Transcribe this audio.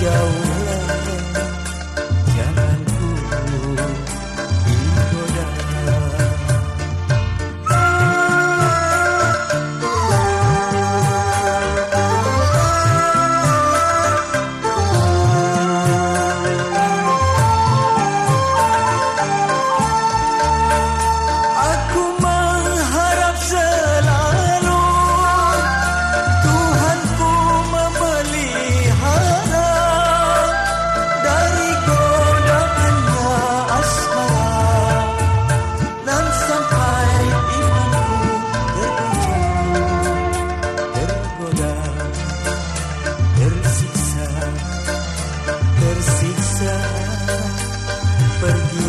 go. pergi